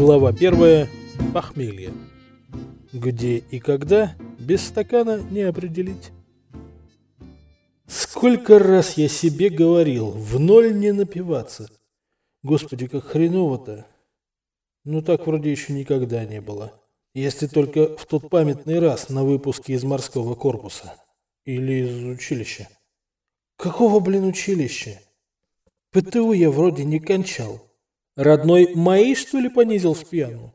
Глава первая. Похмелье. Где и когда без стакана не определить. Сколько раз я себе говорил, в ноль не напиваться. Господи, как хреново-то. Ну так вроде еще никогда не было. Если только в тот памятный раз на выпуске из морского корпуса. Или из училища. Какого, блин, училища? ПТУ я вроде не кончал. Родной моей, что ли, понизил с пьяну?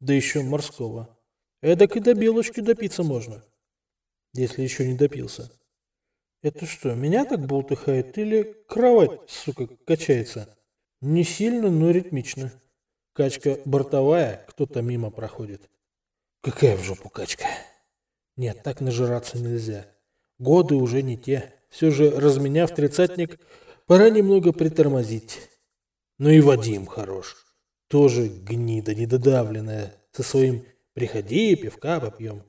Да еще морского. Эдак и до белочки допиться можно. Если еще не допился. Это что, меня так болтыхает или кровать, сука, качается? Не сильно, но ритмично. Качка бортовая, кто-то мимо проходит. Какая в жопу качка? Нет, так нажираться нельзя. Годы уже не те. Все же, разменяв тридцатник, пора немного притормозить. Ну и Вадим хорош. Тоже гнида недодавленная, со своим «приходи, пивка попьем».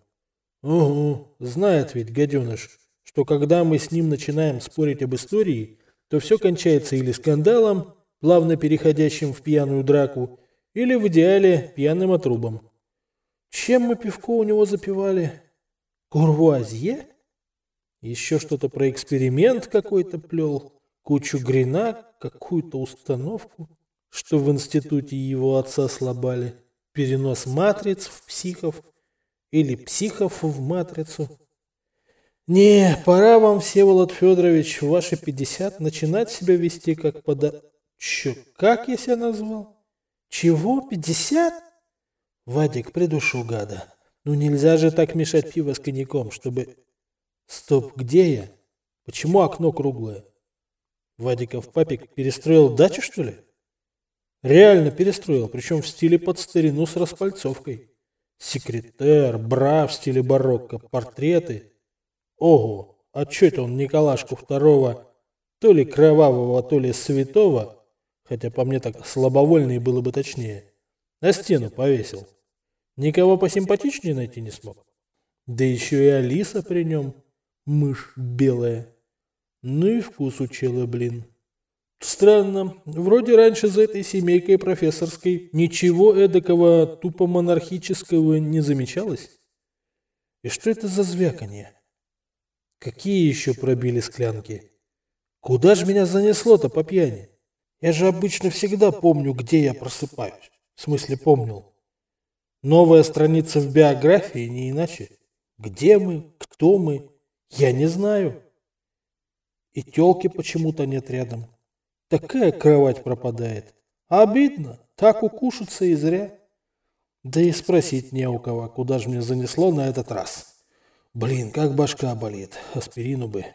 Угу, знает ведь гаденыш, что когда мы с ним начинаем спорить об истории, то все кончается или скандалом, плавно переходящим в пьяную драку, или в идеале пьяным отрубом. Чем мы пивко у него запивали? Курвуазье? Еще что-то про эксперимент какой-то плел, кучу грина, какую-то установку, что в институте его отца слабали, перенос матриц в психов или психов в матрицу. Не, пора вам, Всеволод Федорович, ваши пятьдесят начинать себя вести как пода... Че, как я себя назвал? Чего, пятьдесят? Вадик, придушу гада. Ну нельзя же так мешать пиво с коньяком, чтобы... Стоп, где я? Почему окно круглое? Вадиков папик перестроил дачу, что ли? Реально перестроил, причем в стиле под старину с распальцовкой. Секретер, бра в стиле барокко, портреты. Ого, а что это он Николашку второго, то ли кровавого, то ли святого, хотя по мне так слабовольный было бы точнее, на стену повесил. Никого посимпатичнее найти не смог. Да еще и Алиса при нем, мышь белая. Ну и вкус у чела, блин. Странно. Вроде раньше за этой семейкой профессорской ничего эдакого тупо монархического не замечалось. И что это за звяканье? Какие еще пробили склянки? Куда же меня занесло-то по пьяни? Я же обычно всегда помню, где я просыпаюсь. В смысле помнил. Новая страница в биографии, не иначе. Где мы, кто мы, я не знаю. И телки почему-то нет рядом. Такая кровать пропадает. Обидно, так укушаться и зря. Да и спросить не у кого, куда же мне занесло на этот раз. Блин, как башка болит, аспирину бы.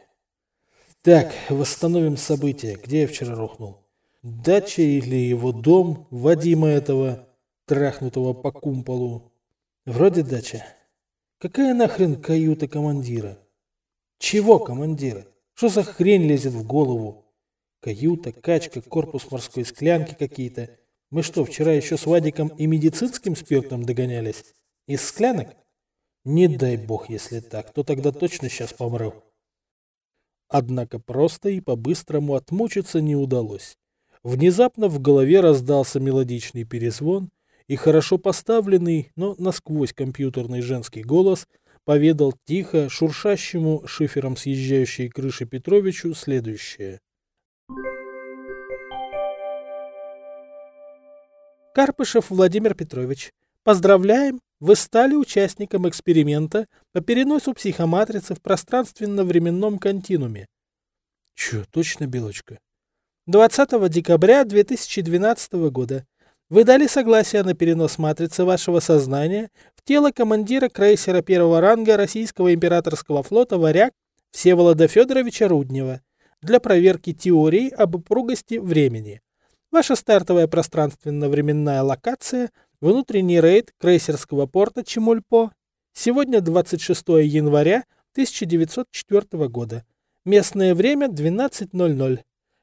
Так, восстановим события. Где я вчера рухнул? Дача или его дом Вадима этого трахнутого по кумполу. Вроде дача. Какая нахрен каюта командира? Чего командира? Что за хрень лезет в голову? Каюта, качка, корпус морской склянки какие-то. Мы что, вчера еще с Вадиком и медицинским спиртом догонялись? Из склянок? Не дай бог, если так, то тогда точно сейчас помру. Однако просто и по-быстрому отмучиться не удалось. Внезапно в голове раздался мелодичный перезвон, и хорошо поставленный, но насквозь компьютерный женский голос поведал тихо, шуршащему шифером съезжающей крыши Петровичу следующее. Карпышев Владимир Петрович, поздравляем, вы стали участником эксперимента по переносу психоматрицы в пространственно-временном континууме. Чё, точно, Белочка? 20 декабря 2012 года вы дали согласие на перенос матрицы вашего сознания в тело командира крейсера первого ранга российского императорского флота «Варяг» Всеволода Федоровича Руднева для проверки теории об упругости времени. Ваша стартовая пространственно-временная локация – внутренний рейд крейсерского порта Чемульпо. Сегодня 26 января 1904 года. Местное время 12.00.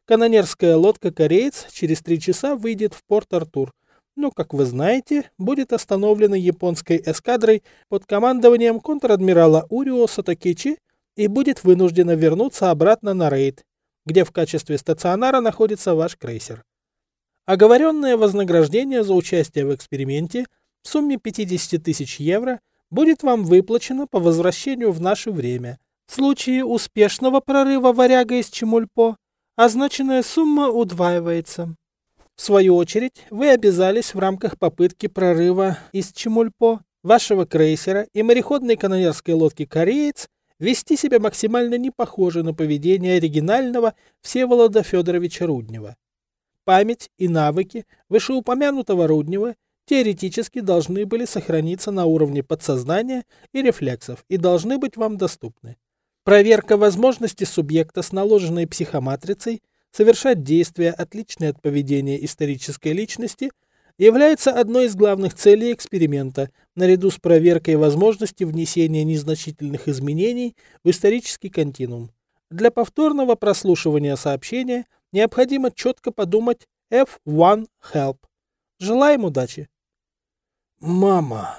Канонерская лодка «Кореец» через три часа выйдет в порт Артур, но, как вы знаете, будет остановлена японской эскадрой под командованием контр-адмирала Урио Сатокичи и будет вынуждена вернуться обратно на рейд, где в качестве стационара находится ваш крейсер. Оговоренное вознаграждение за участие в эксперименте в сумме 50 тысяч евро будет вам выплачено по возвращению в наше время. В случае успешного прорыва варяга из Чемульпо означенная сумма удваивается. В свою очередь, вы обязались в рамках попытки прорыва из Чемульпо вашего крейсера и мореходной канонерской лодки «Кореец» вести себя максимально не похоже на поведение оригинального Всеволода Федоровича Руднева. Память и навыки вышеупомянутого Руднева теоретически должны были сохраниться на уровне подсознания и рефлексов и должны быть вам доступны. Проверка возможности субъекта с наложенной психоматрицей совершать действия, отличные от поведения исторической личности, является одной из главных целей эксперимента, наряду с проверкой возможности внесения незначительных изменений в исторический континуум. Для повторного прослушивания сообщения необходимо четко подумать F1 Help. Желаем удачи! Мама!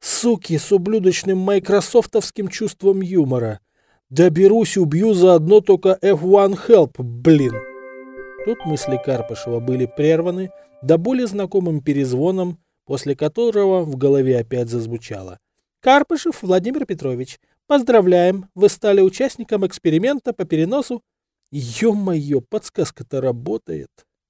Суки с ублюдочным майкрософтовским чувством юмора. Доберусь, убью заодно только F1 Help, блин. Тут мысли Карпышева были прерваны до более знакомым перезвоном, после которого в голове опять зазвучало. Карпышев Владимир Петрович, поздравляем, вы стали участником эксперимента по переносу. Ё-моё, подсказка-то работает.